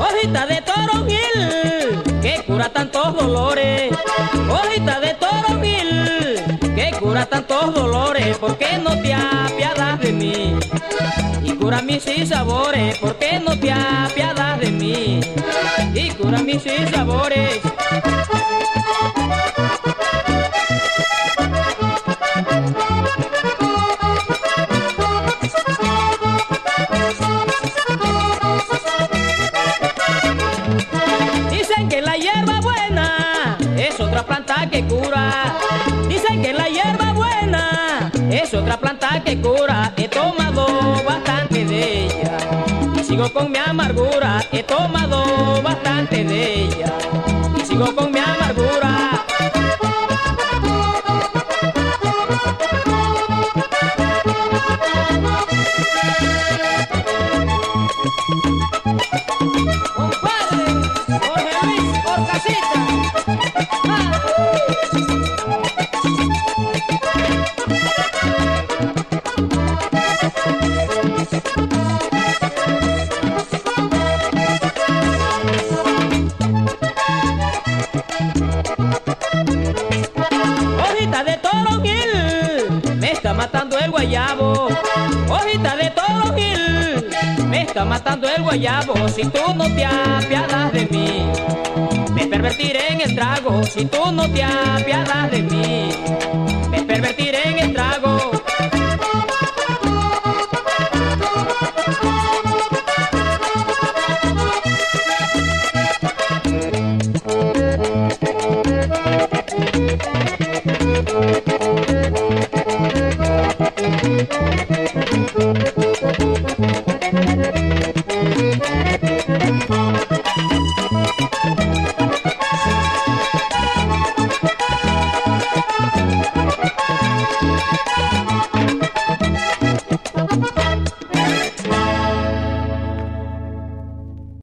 Hojita de toronjil, que cura tantos dolores. Hojita de toronjil, que cura tantos dolores. ¿Por qué no te apiadas de mí? Y cura mis sabores, ¿por qué no te apiadas de mí? Y cura mis sabores. Otra planta que cura. Dicen que la hierba buena es otra planta que cura. He tomado bastante de ella y sigo con mi amargura. He tomado bastante de ella y sigo con mi amargura. De toronjil, me está matando el guayabo. Hojita de toronjil, me está matando el guayabo. Si tú no te apiadas de mí, me pervertiré en el trago. Si tú no te apiadas de mí,